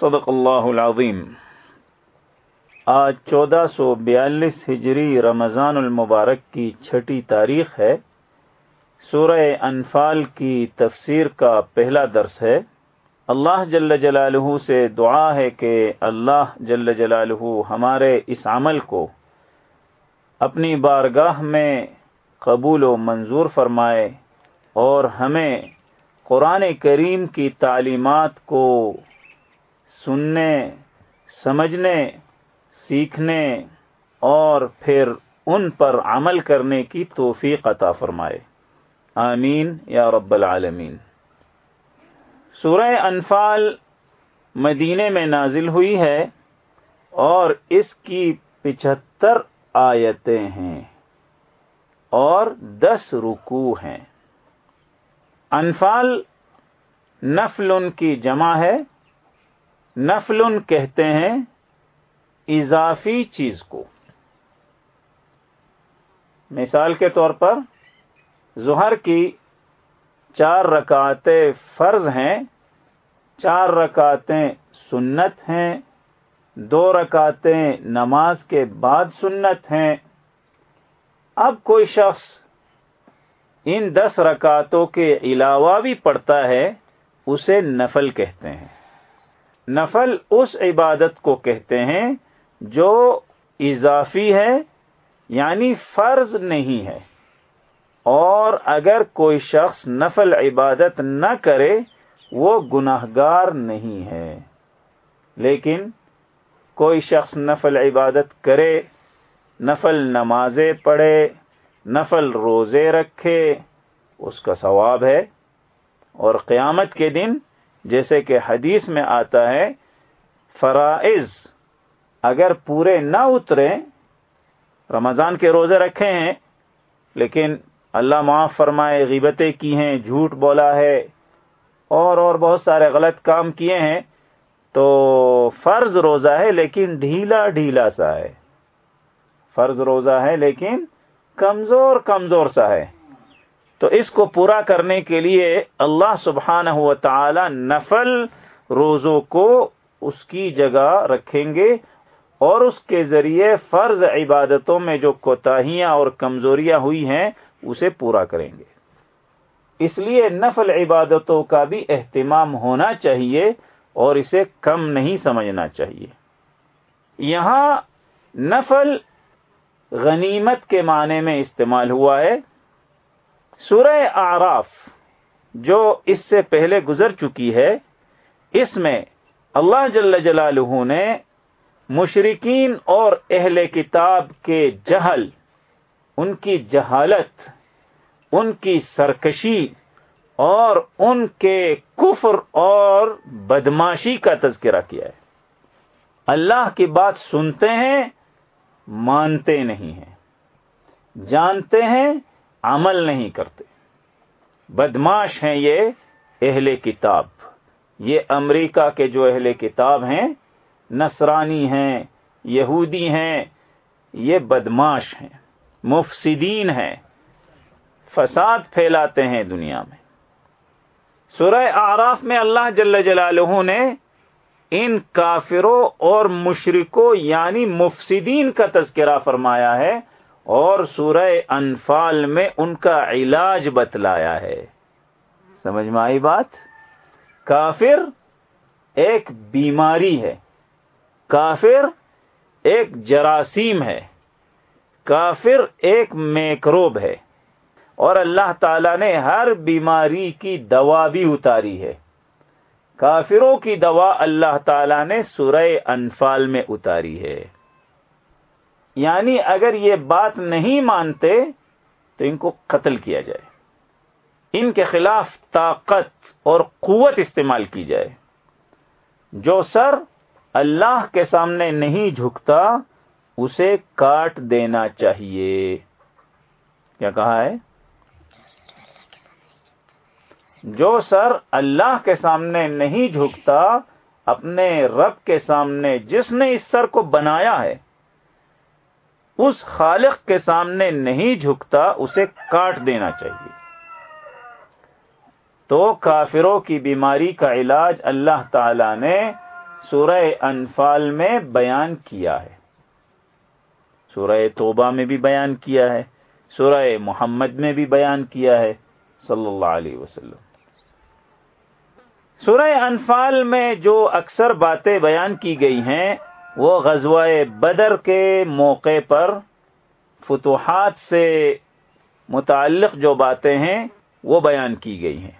صدق اللہ العظیم۔ آج چودہ سو بیالیس ہجری رمضان المبارک کی چھٹی تاریخ ہے۔ سورہ انفال کی تفسیر کا پہلا درس ہے۔ اللہ جل جلالہ سے دعا ہے کہ اللہ جل جلالہ ہمارے اس عمل کو اپنی بارگاہ میں قبول و منظور فرمائے اور ہمیں قرآن کریم کی تعلیمات کو سننے، سمجھنے، سیکھنے اور پھر ان پر عمل کرنے کی توفیق عطا فرمائے۔ آمین یا رب العالمین۔ سورہ انفال مدینے میں نازل ہوئی ہے اور اس کی پچہتر آیتیں ہیں اور دس رکو ہیں۔ انفال نفل ان کی جمع ہے۔ نفل کہتے ہیں اضافی چیز کو۔ مثال کے طور پر ظہر کی چار رکعتیں فرض ہیں، چار رکعتیں سنت ہیں، دو رکعتیں نماز کے بعد سنت ہیں۔ اب کوئی شخص ان دس رکعتوں کے علاوہ بھی پڑھتا ہے، اسے نفل کہتے ہیں۔ نفل اس عبادت کو کہتے ہیں جو اضافی ہے یعنی فرض نہیں ہے۔ اور اگر کوئی شخص نفل عبادت نہ کرے، وہ گناہ گار نہیں ہے۔ لیکن کوئی شخص نفل عبادت کرے، نفل نمازیں پڑھے، نفل روزے رکھے، اس کا ثواب ہے۔ اور قیامت کے دن جیسے کہ حدیث میں آتا ہے، فرائض اگر پورے نہ اترے رمضان کے روزے رکھے ہیں، لیکن اللہ معاف فرمائے، غیبتیں کی ہیں، جھوٹ بولا ہے، اور اور بہت سارے غلط کام کیے ہیں، تو فرض روزہ ہے لیکن ڈھیلا ڈھیلا سا ہے۔ فرض روزہ ہے لیکن کمزور کمزور سا ہے۔ تو اس کو پورا کرنے کے لیے اللہ سبحانہ و تعالی نفل روزوں کو اس کی جگہ رکھیں گے اور اس کے ذریعے فرض عبادتوں میں جو کوتاہیاں اور کمزوریاں ہوئی ہیں، اسے پورا کریں گے۔ اس لیے نفل عبادتوں کا بھی اہتمام ہونا چاہیے اور اسے کم نہیں سمجھنا چاہیے۔ یہاں نفل غنیمت کے معنی میں استعمال ہوا ہے۔ سورہ آراف جو اس سے پہلے گزر چکی ہے، اس میں اللہ جل جلالہ نے مشرقین اور اہل کتاب کے جہل، ان کی جہالت، ان کی سرکشی اور ان کے کفر اور بدماشی کا تذکرہ کیا ہے۔ اللہ کی بات سنتے ہیں، مانتے نہیں ہیں۔ جانتے ہیں عمل نہیں کرتے۔ بدماش ہیں یہ اہل کتاب۔ یہ امریکہ کے جو اہل کتاب ہیں، نصرانی ہیں، یہودی ہیں، یہ بدماش ہیں۔ مفسدین ہیں۔ فساد پھیلاتے ہیں دنیا میں۔ سورہ آراف میں اللہ جل جلالہ نے ان کافروں اور مشرکوں یعنی مفسدین کا تذکرہ فرمایا ہے۔ اور سورہ انفال میں ان کا علاج بتلایا ہے۔ سمجھ میں آئی بات؟ کافر ایک بیماری ہے۔ کافر ایک جراثیم ہے۔ کافر ایک میکروب ہے۔ اور اللہ تعالی نے ہر بیماری کی دوا بھی اتاری ہے۔ کافروں کی دوا اللہ تعالی نے سورہ انفال میں اتاری ہے۔ یعنی اگر یہ بات نہیں مانتے تو ان کو قتل کیا جائے۔ ان کے خلاف طاقت اور قوت استعمال کی جائے۔ جو سر اللہ کے سامنے نہیں جھکتا، اسے کاٹ دینا چاہیے۔ کیا کہا ہے؟ جو سر اللہ کے سامنے نہیں جھکتا، اپنے رب کے سامنے جس نے اس سر کو بنایا ہے اس خالق کے سامنے نہیں جھکتا، اسے کاٹ دینا چاہیے۔ تو کافروں کی بیماری کا علاج اللہ تعالی نے سورہ انفال میں بیان کیا ہے۔ سورہ توبہ میں بھی بیان کیا ہے۔ سورہ محمد میں بھی بیان کیا ہے۔ صلی اللہ علیہ وسلم۔ سورہ انفال میں جو اکثر باتیں بیان کی گئی ہیں وہ غزوہ بدر کے موقع پر فتوحات سے متعلق جو باتیں ہیں وہ بیان کی گئی ہیں۔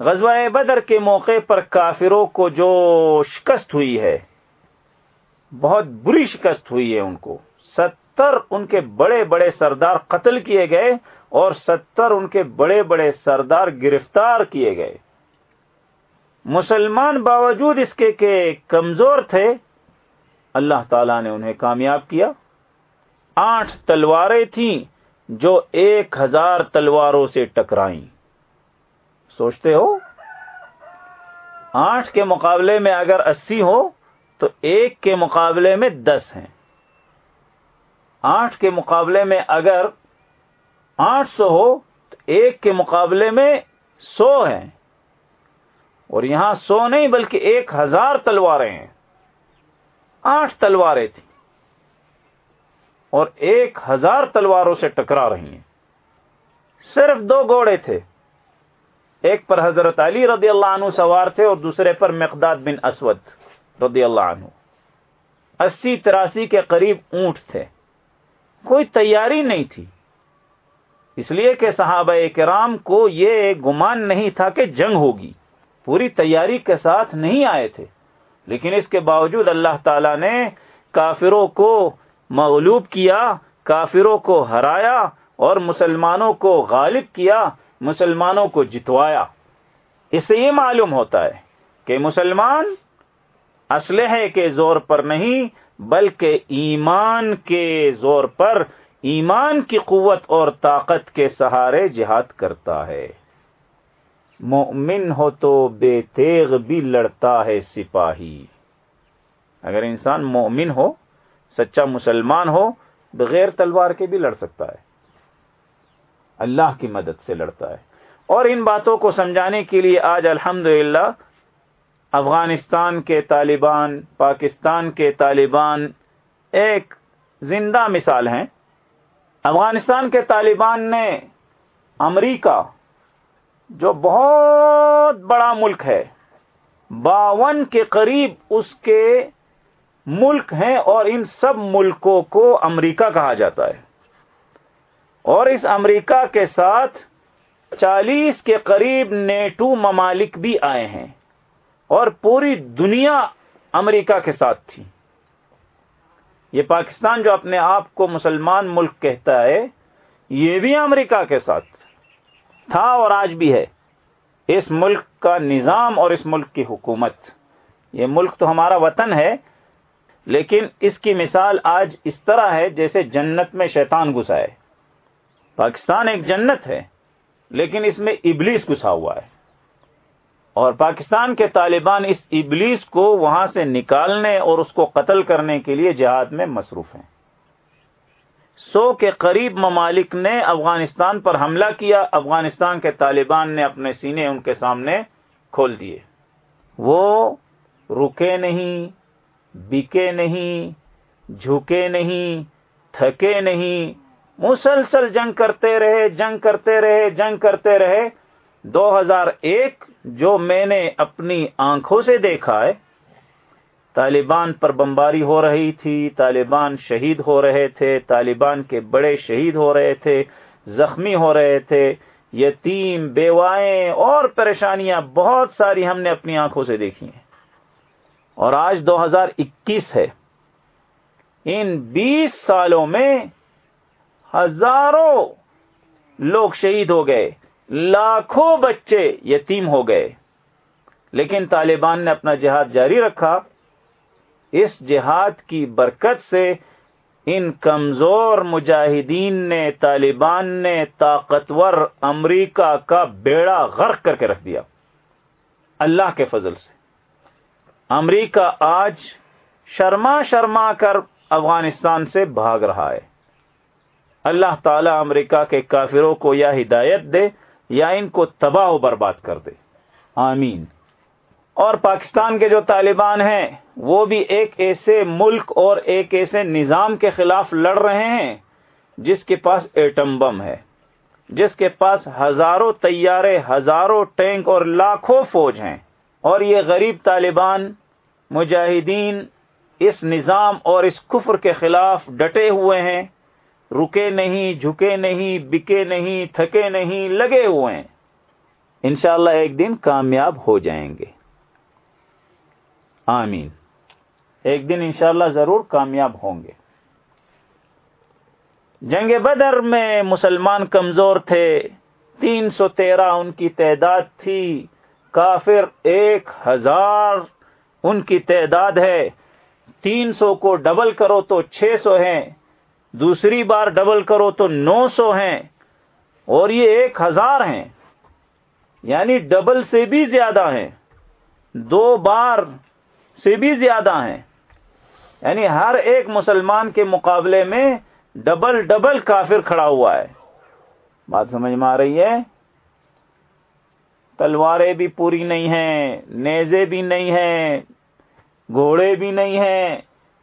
غزوہ بدر کے موقع پر کافروں کو جو شکست ہوئی ہے، بہت بری شکست ہوئی ہے ان کو۔ ستر ان کے بڑے بڑے سردار قتل کیے گئے اور ستر ان کے بڑے بڑے سردار گرفتار کیے گئے۔ مسلمان باوجود اس کے کہ کمزور تھے اللہ تعالی نے انہیں کامیاب کیا۔ آٹھ تلواریں تھیں جو ایک ہزار تلواروں سے ٹکرائیں۔ سوچتے ہو؟ آٹھ کے مقابلے میں اگر اسی ہو تو ایک کے مقابلے میں دس ہیں۔ آٹھ کے مقابلے میں اگر آٹھ سو ہو تو ایک کے مقابلے میں سو ہیں۔ اور یہاں سو نہیں بلکہ ایک ہزار تلواریں ہیں۔ آٹھ تلواریں تھیں۔ اور ایک ہزار تلواروں سے ٹکرا رہی ہیں۔ صرف دو گوڑے تھے۔ ایک پر حضرت علی رضی اللہ عنہ سوار تھے اور دوسرے پر مقداد بن اسود رضی اللہ عنہ۔ اسی تراسی کے قریب اونٹ تھے۔ کوئی تیاری نہیں تھی۔ اس لیے کہ صحابہ کرام کو یہ گمان نہیں تھا کہ جنگ ہوگی۔ پوری تیاری کے ساتھ نہیں آئے تھے۔ لیکن اس کے باوجود اللہ تعالی نے کافروں کو مغلوب کیا، کافروں کو ہرایا اور مسلمانوں کو غالب کیا، مسلمانوں کو جتوایا۔ اس سے یہ معلوم ہوتا ہے کہ مسلمان اسلحے کے زور پر نہیں، بلکہ ایمان کے زور پر ایمان کی قوت اور طاقت کے سہارے جہاد کرتا ہے۔ مومن ہو تو بے تیغ بھی لڑتا ہے سپاہی۔ اگر انسان مومن ہو، سچا مسلمان ہو، بغیر تلوار کے بھی لڑ سکتا ہے۔ اللہ کی مدد سے لڑتا ہے۔ اور ان باتوں کو سمجھانے کے لیے آج الحمد افغانستان کے طالبان، پاکستان کے طالبان ایک زندہ مثال ہیں۔ افغانستان کے طالبان نے امریکہ جو بہت بڑا ملک ہے، باون کے قریب اس کے ملک ہیں اور ان سب ملکوں کو امریکہ کہا جاتا ہے۔ اور اس امریکہ کے ساتھ چالیس کے قریب نیٹو ممالک بھی آئے ہیں اور پوری دنیا امریکہ کے ساتھ تھی۔ یہ پاکستان جو اپنے آپ کو مسلمان ملک کہتا ہے، یہ بھی امریکہ کے ساتھ۔ تھا اور آج بھی ہے۔ اس ملک کا نظام اور اس ملک کی حکومت۔ یہ ملک تو ہمارا وطن ہے، لیکن اس کی مثال آج اس طرح ہے جیسے جنت میں شیطان گھسا ہے۔ پاکستان ایک جنت ہے، لیکن اس میں ابلیس گھسا ہوا ہے۔ اور پاکستان کے طالبان اس ابلیس کو وہاں سے نکالنے اور اس کو قتل کرنے کے لیے جہاد میں مصروف ہیں۔ سو کے قریب ممالک نے افغانستان پر حملہ کیا، افغانستان کے طالبان نے اپنے سینے ان کے سامنے کھول دیے۔ وہ رکے نہیں، بکے نہیں، جھکے نہیں، تھکے نہیں، مسلسل جنگ کرتے رہے، جنگ کرتے رہے، جنگ کرتے رہے۔ دو ہزار ایک جو میں نے اپنی آنکھوں سے دیکھا ہے طالبان پر بمباری ہو رہی تھی، طالبان شہید ہو رہے تھے، طالبان کے بڑے شہید ہو رہے تھے، زخمی ہو رہے تھے، یتیم، بیوائیں اور پریشانیاں بہت ساری ہم نے اپنی آنکھوں سے دیکھی ہیں۔ اور آج دو ہزار اکیس ہے۔ ان بیس سالوں میں ہزاروں لوگ شہید ہو گئے، لاکھوں بچے یتیم ہو گئے۔ لیکن طالبان نے اپنا جہاد جاری رکھا۔ اس جہاد کی برکت سے ان کمزور مجاہدین نے، طالبان نے طاقتور امریکہ کا بیڑا غرق کر کے رکھ دیا۔ اللہ کے فضل سے۔ امریکہ آج شرما شرما کر افغانستان سے بھاگ رہا ہے۔ اللہ تعالی امریکہ کے کافروں کو یا ہدایت دے یا ان کو تباہ و برباد کر دے۔ آمین۔ اور پاکستان کے جو طالبان ہیں، وہ بھی ایک ایسے ملک اور ایک ایسے نظام کے خلاف لڑ رہے ہیں، جس کے پاس ایٹم بم ہے، جس کے پاس ہزاروں طیارے، ہزاروں ٹینک اور لاکھوں فوج ہیں۔ اور یہ غریب طالبان، مجاہدین اس نظام اور اس کفر کے خلاف ڈٹے ہوئے ہیں، رکے نہیں، جھکے نہیں، بکے نہیں، تھکے نہیں، لگے ہوئے ہیں۔ انشاءاللہ ایک دن کامیاب ہو جائیں گے۔ آمین۔ ایک دن انشاءاللہ ضرور کامیاب ہوں گے۔ جنگ بدر میں مسلمان کمزور تھے۔ تین سو تیرہ ان کی تعداد تھی۔ کافر ایک ہزار ان کی تعداد ہے۔ تین سو کو ڈبل کرو تو چھ سو ہیں۔ دوسری بار ڈبل کرو تو نو سو ہیں۔ اور یہ ایک ہزار ہیں۔ یعنی ڈبل سے بھی زیادہ ہیں۔ دو بار سے بھی زیادہ ہیں۔ یعنی ہر ایک مسلمان کے مقابلے میں ڈبل ڈبل کافر کھڑا ہوا ہے۔ بات سمجھ میں آ رہی ہے؟ تلواریں بھی پوری نہیں ہیں، نیزے بھی نہیں ہیں، گھوڑے بھی نہیں ہیں،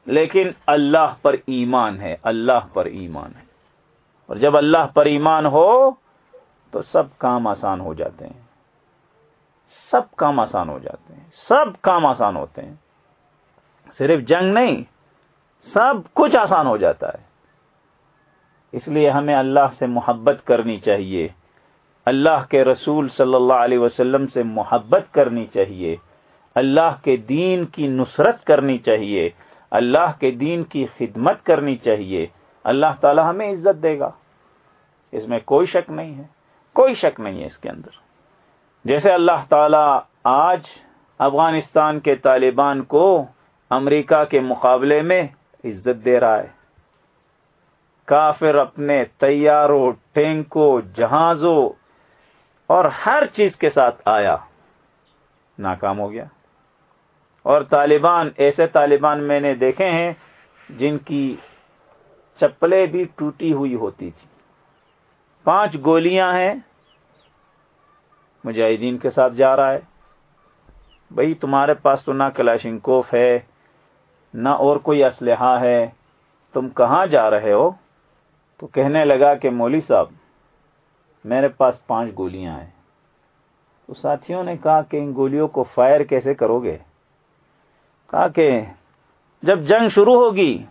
لیکن اللہ پر ایمان ہے، اللہ پر ایمان ہے۔ اور جب اللہ پر ایمان ہو تو سب کام آسان ہو جاتے ہیں۔ سب کام آسان ہو جاتے ہیں۔ سب کام آسان ہوتے ہیں۔ صرف جنگ نہیں، سب کچھ آسان ہو جاتا ہے۔ اس لیے ہمیں اللہ سے محبت کرنی چاہیے۔ اللہ کے رسول صلی اللہ علیہ وسلم سے محبت کرنی چاہیے۔ اللہ کے دین کی نصرت کرنی چاہیے۔ اللہ کے دین کی خدمت کرنی چاہیے۔ اللہ تعالی ہمیں عزت دے گا۔ اس میں کوئی شک نہیں ہے۔ کوئی شک نہیں ہے اس کے اندر۔ جیسے اللہ تعالی آج افغانستان کے طالبان کو امریکہ کے مقابلے میں عزت دے رہا ہے۔ کافر اپنے تیاروں، ٹینکوں، جہازوں اور ہر چیز کے ساتھ آیا۔ ناکام ہو گیا۔ اور طالبان، ایسے طالبان میں نے دیکھے ہیں جن کی چپلیں بھی ٹوٹی ہوئی ہوتی تھی۔ پانچ گولیاں ہیں۔ مجاہدین کے ساتھ جا رہا ہے۔ بھائی، تمہارے پاس تو نہ کلاشنکوف ہے۔ نہ اور کوئی اسلحہ ہے، تم کہاں جا رہے ہو؟ تو کہنے لگا کہ مولوی صاحب، میرے پاس پانچ گولیاں ہیں۔ تو ساتھیوں نے کہا کہ ان گولیوں کو فائر کیسے کرو گے؟ کہا کہ جب جنگ شروع ہوگی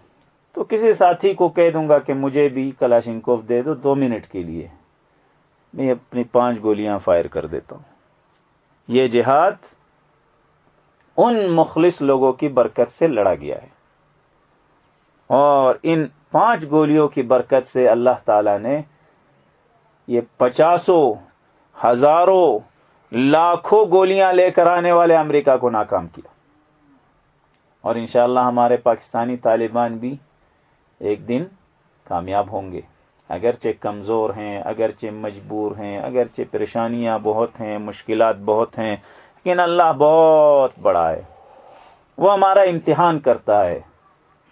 تو کسی ساتھی کو کہہ دوں گا کہ مجھے بھی کلاشن کوف دے دو دو منٹ کے لیے۔ میں اپنی پانچ گولیاں فائر کر دیتا ہوں۔ یہ جہاد ان مخلص لوگوں کی برکت سے لڑا گیا ہے۔ اور ان پانچ گولیوں کی برکت سے اللہ تعالی نے یہ پچاسوں ہزاروں لاکھوں گولیاں لے کر آنے والے امریکہ کو ناکام کیا۔ اور انشاءاللہ ہمارے پاکستانی طالبان بھی ایک دن کامیاب ہوں گے۔ اگرچہ کمزور ہیں، اگرچہ مجبور ہیں، اگرچہ پریشانیاں بہت ہیں، مشکلات بہت ہیں لیکن اللہ بہت بڑا ہے۔ وہ ہمارا امتحان کرتا ہے۔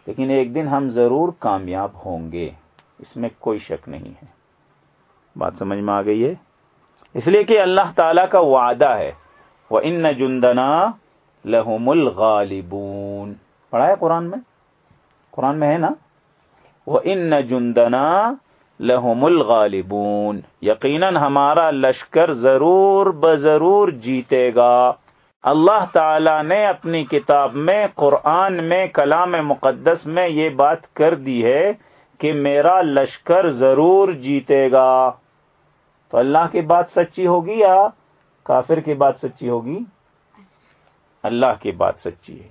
لیکن ایک دن ہم ضرور کامیاب ہوں گے۔ اس میں کوئی شک نہیں ہے۔ بات سمجھ میں آ گئی ہے؟ اس لیے کہ اللہ تعالی کا وعدہ ہے۔ وہ ان جندنا لہم الغالبون۔ پڑھا ہے قرآن میں؟ قرآن میں ہے نا؟ وہ ان جندنا لہم الغالبون۔ یقیناً ہمارا لشکر ضرور بضرور جیتے گا۔ اللہ تعالی نے اپنی کتاب میں، قرآن میں، کلام مقدس میں یہ بات کر دی ہے کہ میرا لشکر ضرور جیتے گا۔ تو اللہ کی بات سچی ہوگی یا کافر کی بات سچی ہوگی؟ اللہ کی بات سچی ہے۔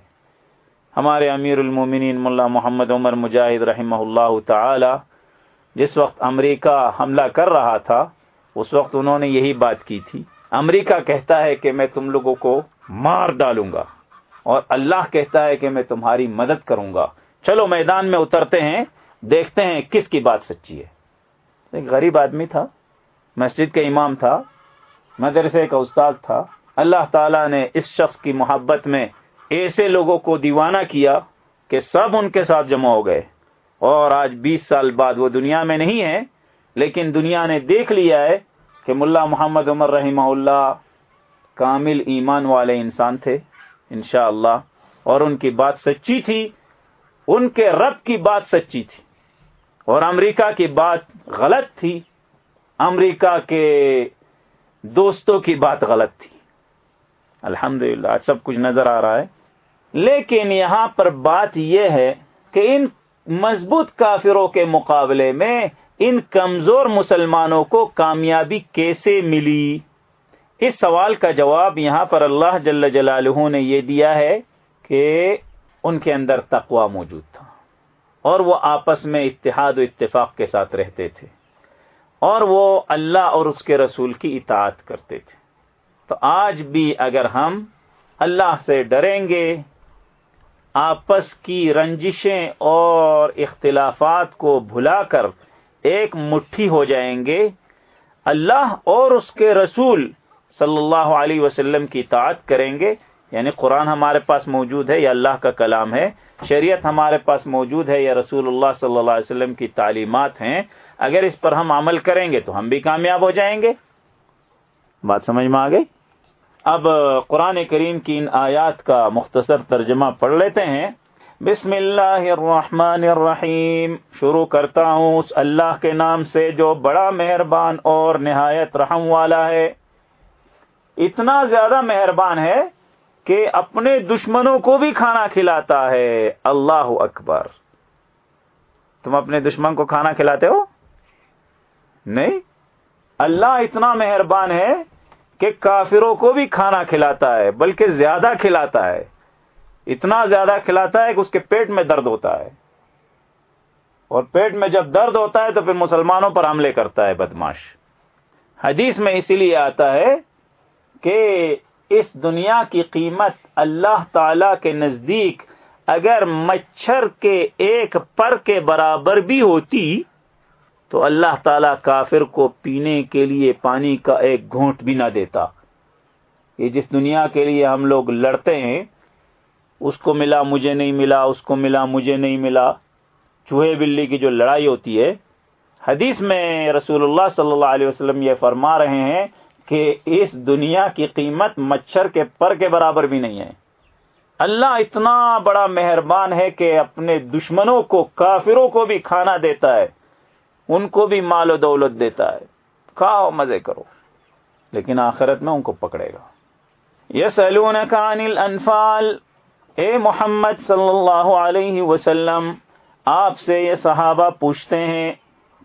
ہمارے امیر المومنین ملا محمد عمر مجاہد رحمہ اللہ تعالی جس وقت امریکہ حملہ کر رہا تھا، اس وقت انہوں نے یہی بات کی تھی۔ امریکہ کہتا ہے کہ میں تم لوگوں کو مار ڈالوں گا اور اللہ کہتا ہے کہ میں تمہاری مدد کروں گا۔ چلو میدان میں اترتے ہیں، دیکھتے ہیں کس کی بات سچی ہے۔ ایک غریب آدمی تھا، مسجد کا امام تھا، مدرسے کا استاد تھا۔ اللہ تعالیٰ نے اس شخص کی محبت میں ایسے لوگوں کو دیوانہ کیا کہ سب ان کے ساتھ جمع ہو گئے۔ اور آج بیس سال بعد وہ دنیا میں نہیں ہے، لیکن دنیا نے دیکھ لیا ہے کہ ملا محمد عمر رحمہ اللہ کامل ایمان والے انسان تھے، انشاءاللہ۔ اللہ اور ان کی بات سچی تھی، ان کے رب کی بات سچی تھی۔ اور امریکہ کی بات غلط تھی، امریکہ کے دوستوں کی بات غلط تھی۔ الحمد سب کچھ نظر آ رہا ہے۔ لیکن یہاں پر بات یہ ہے کہ ان مضبوط کافروں کے مقابلے میں ان کمزور مسلمانوں کو کامیابی کیسے ملی؟ اس سوال کا جواب یہاں پر اللہ جل جلالہ نے یہ دیا ہے کہ ان کے اندر تقوا موجود تھا اور وہ آپس میں اتحاد و اتفاق کے ساتھ رہتے تھے اور وہ اللہ اور اس کے رسول کی اطاعت کرتے تھے۔ تو آج بھی اگر ہم اللہ سے ڈریں گے آپس کی رنجشیں اور اختلافات کو بھلا کر ایک مٹھی ہو جائیں گے۔ اللہ اور اس کے رسول صلی اللہ علیہ وسلم کی اطاعت کریں گے۔ یعنی قرآن ہمارے پاس موجود ہے یا اللہ کا کلام ہے۔ شریعت ہمارے پاس موجود ہے یا رسول اللہ صلی اللہ علیہ وسلم کی تعلیمات ہیں۔ اگر اس پر ہم عمل کریں گے تو ہم بھی کامیاب ہو جائیں گے۔ بات سمجھ میں آ گئی؟ اب قرآن کریم کی ان آیات کا مختصر ترجمہ پڑھ لیتے ہیں۔ بسم اللہ الرحمن الرحیم۔ شروع کرتا ہوں اس اللہ کے نام سے جو بڑا مہربان اور نہایت رحم والا ہے۔ اتنا زیادہ مہربان ہے کہ اپنے دشمنوں کو بھی کھانا کھلاتا ہے۔ اللہ اکبر۔ تم اپنے دشمن کو کھانا کھلاتے ہو؟ نہیں۔ اللہ اتنا مہربان ہے کہ کافروں کو بھی کھانا کھلاتا ہے، بلکہ زیادہ کھلاتا ہے۔ اتنا زیادہ کھلاتا ہے کہ اس کے پیٹ میں درد ہوتا ہے۔ اور پیٹ میں جب درد ہوتا ہے تو پھر مسلمانوں پر حملے کرتا ہے بدماش حدیث میں اسی لیے آتا ہے کہ اس دنیا کی قیمت اللہ تعالی کے نزدیک اگر مچھر کے ایک پر کے برابر بھی ہوتی تو اللہ تعالی کافر کو پینے کے لیے پانی کا ایک گھونٹ بھی نہ دیتا۔ یہ جس دنیا کے لیے ہم لوگ لڑتے ہیں، اس کو ملا مجھے نہیں ملا، اس کو ملا مجھے نہیں ملا۔ چوہے بلی کی جو لڑائی ہوتی ہے، حدیث میں رسول اللہ صلی اللہ علیہ وسلم یہ فرما رہے ہیں کہ اس دنیا کی قیمت مچھر کے پر کے برابر بھی نہیں ہے۔ اللہ اتنا بڑا مہربان ہے کہ اپنے دشمنوں کو، کافروں کو بھی کھانا دیتا ہے۔ ان کو بھی مال و دولت دیتا ہے۔ کھاؤ، مزے کرو۔ لیکن آخرت میں ان کو پکڑے گا۔ یس انفال اے محمد صلی اللہ علیہ وسلم، آپ سے یہ صحابہ پوچھتے ہیں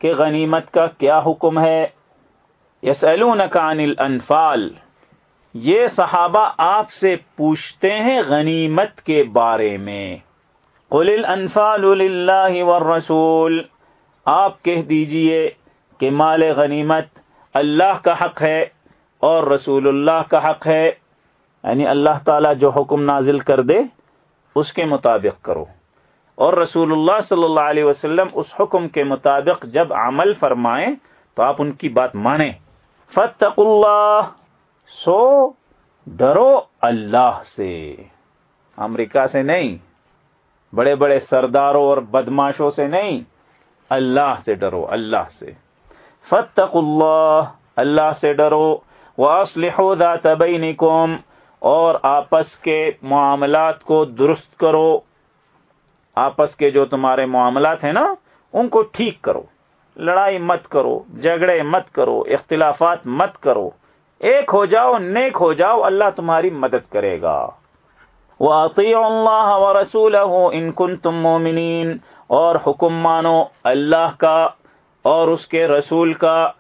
کہ غنیمت کا کیا حکم ہے۔ یسألونک عن الانفال۔ یہ صحابہ آپ سے پوچھتے ہیں غنیمت کے بارے میں۔ قل الانفال للہ والرسول۔ آپ کہہ دیجیے کہ مال غنیمت اللہ کا حق ہے اور رسول اللہ کا حق ہے یعنی اللہ تعالی جو حکم نازل کر دے، اس کے مطابق کرو۔ اور رسول اللہ صلی اللہ علیہ وسلم اس حکم کے مطابق جب عمل فرمائیں تو آپ ان کی بات مانیں۔ فتق اللہ سو ڈرو اللہ سے۔ امریکہ سے نہیں، بڑے بڑے سرداروں اور بدماشوں سے نہیں۔ اللہ سے ڈرو، اللہ سے۔ فتق اللہ اللہ سے ڈرو۔ وہ ذات بینکم اور آپس کے معاملات کو درست کرو۔ آپس کے جو تمہارے معاملات ہیں نا، ان کو ٹھیک کرو۔ لڑائی مت کرو، جھگڑے مت کرو، اختلافات مت کرو۔ ایک ہو جاؤ، نیک ہو جاؤ، اللہ تمہاری مدد کرے گا۔ وہ اللہ و رسول ان کن تم اور حکم مانو اللہ کا اور اس کے رسول کا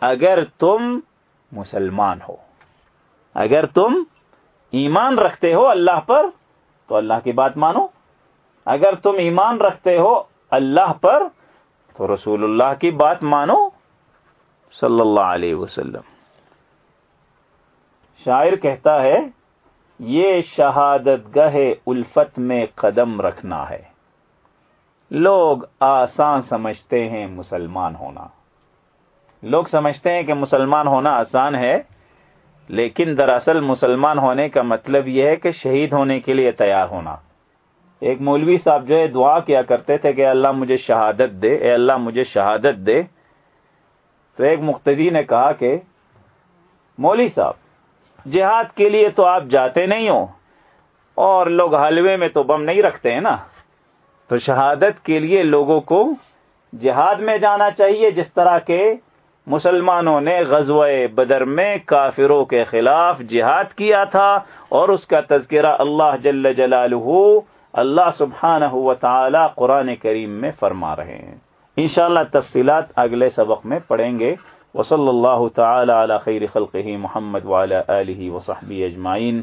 اگر تم مسلمان ہو۔ اگر تم ایمان رکھتے ہو اللہ پر، تو اللہ کی بات مانو۔ اگر تم ایمان رکھتے ہو اللہ پر، تو رسول اللہ کی بات مانو۔ صلی اللہ علیہ وسلم۔ شاعر کہتا ہے، یہ شہادت گہ الفت میں قدم رکھنا ہے۔ لوگ آسان سمجھتے ہیں مسلمان ہونا۔ لوگ سمجھتے ہیں کہ مسلمان ہونا آسان ہے، لیکن دراصل مسلمان ہونے کا مطلب یہ ہے کہ شہید ہونے کے لیے تیار ہونا۔ ایک مولوی صاحب جو ہے، دعا کیا کرتے تھے کہ اللہ مجھے شہادت دے، اے اللہ مجھے شہادت دے۔ تو ایک مقتدی نے کہا کہ، مولوی صاحب، جہاد کے لیے تو آپ جاتے نہیں ہو، اور لوگ حلوے میں تو بم نہیں رکھتے ہیں نا۔ تو شہادت کے لیے لوگوں کو جہاد میں جانا چاہیے، جس طرح کے مسلمانوں نے غزوہ بدر میں کافروں کے خلاف جہاد کیا تھا اور اس کا تذکرہ اللہ جل جلالہ، اللہ سبحانہ و تعالی قرآن کریم میں فرما رہے ہیں۔ انشاءاللہ تفصیلات اگلے سبق میں پڑھیں گے۔ وصلی اللہ تعالی علی خیر خلقہ محمد وعلی آلہ وصحبہ اجمعین۔